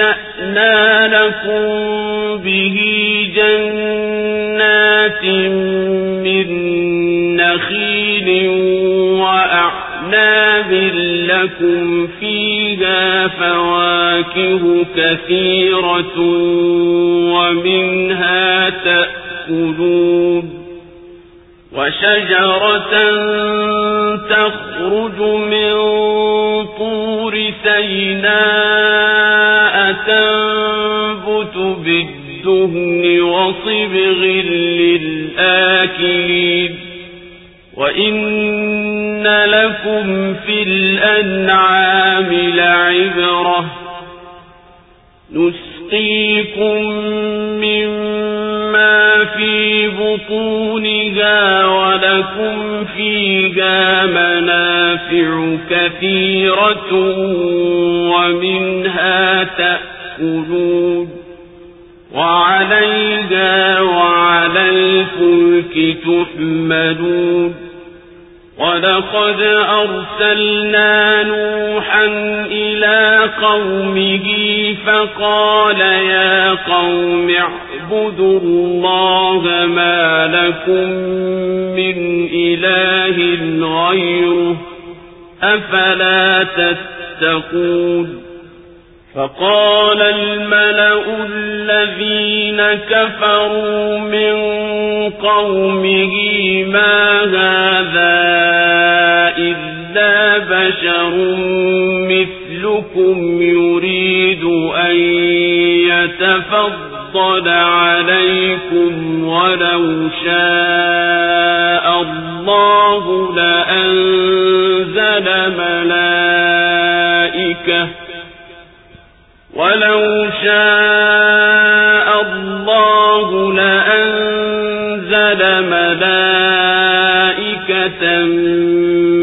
فأنشأنا لكم به جنات من نخيل وأعناب لكم فيها فواكه كثيرة ومنها تأكلون وشجرة تخرج من طور سيناء تنبت بالدهن وصبغ للآكلين وإن لكم في الأنعام لعبرة نسقيكم مما في بطونها ولكم فيها منافع كثيرة ومنها تأكلون وعليها وعلى الفلك تحملون ولقد أرسلنا نوحا إلى قومه فقال يا قوم اعبدوا الله ما لكم من إله غيره أفلا تتقون فقال الملأ الذين كفروا من قومه ما هذا إلا بشر مثلكم يريد أن يتفضل عليكم ولو شاء الله لأنزل ملائكة ولو شاء الله لأنزل ملائكة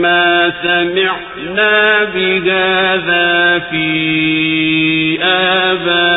ما سمعنا بهذا في آبائنا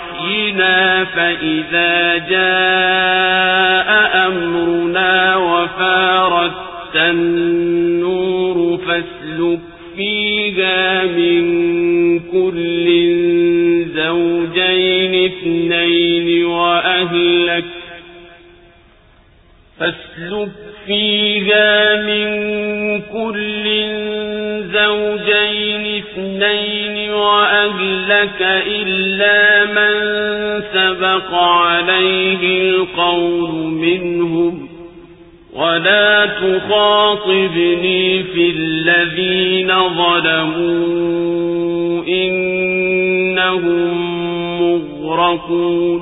فإذا جاء أمرنا وفارت النور فاسلك فيها من كل زوجين اثنين وأهلك فاسلك فيها من كل زوجين اثنين وأهلك إلا سبق عليه القول منهم ولا تخاطبني في الذين ظلموا إنهم مغرقون